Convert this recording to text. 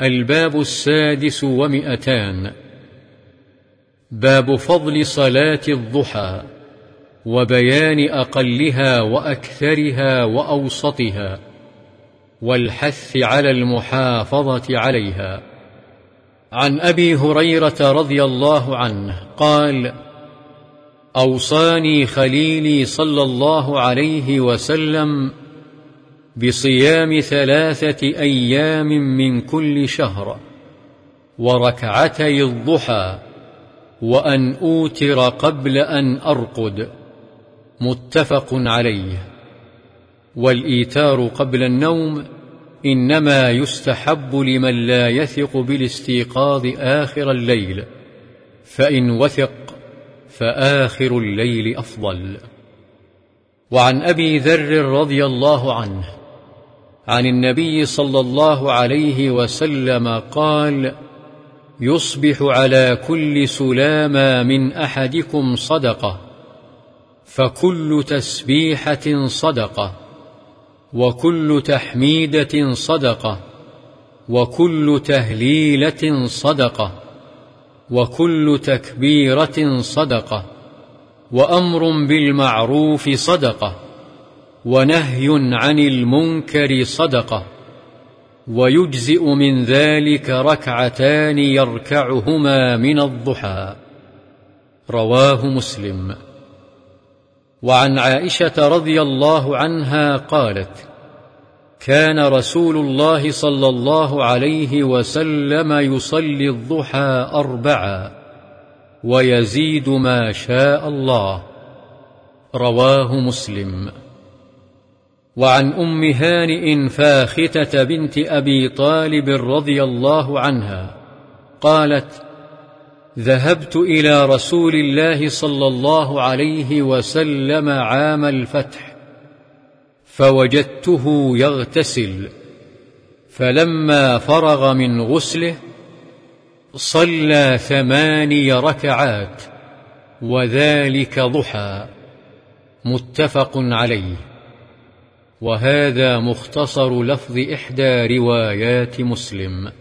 الباب السادس ومئتان. باب فضل صلاة الضحى وبيان أقلها وأكثرها وأوسطها والحث على المحافظة عليها. عن أبي هريرة رضي الله عنه قال أوصاني خليلي صلى الله عليه وسلم بصيام ثلاثة أيام من كل شهر وركعتي الضحى وأن أوتر قبل أن أرقد متفق عليه. والإيتار قبل النوم إنما يستحب لمن لا يثق بالاستيقاظ آخر الليل فإن وثق فآخر الليل أفضل. وعن أبي ذر رضي الله عنه عن النبي صلى الله عليه وسلم قال يصبح على كل سلامة من أحدكم صدقة فكل تسبيحة صدقة وكل تحميدة صدقة وكل تهليلة صدقة وكل تكبيرة صدقة وأمر بالمعروف صدقة. ونهي عن المنكر صدقة ويجزئ من ذلك ركعتان يركعهما من الضحى. رواه مسلم. وعن عائشة رضي الله عنها قالت كان رسول الله صلى الله عليه وسلم يصلي الضحى أربعا ويزيد ما شاء الله. رواه مسلم. وعن أم هانئ فاختة بنت أبي طالب رضي الله عنها قالت ذهبت إلى رسول الله صلى الله عليه وسلم عام الفتح فوجدته يغتسل فلما فرغ من غسله صلى ثماني ركعات وذلك ضحى. متفق عليه. وهذا مختصر لفظ إحدى روايات مسلم.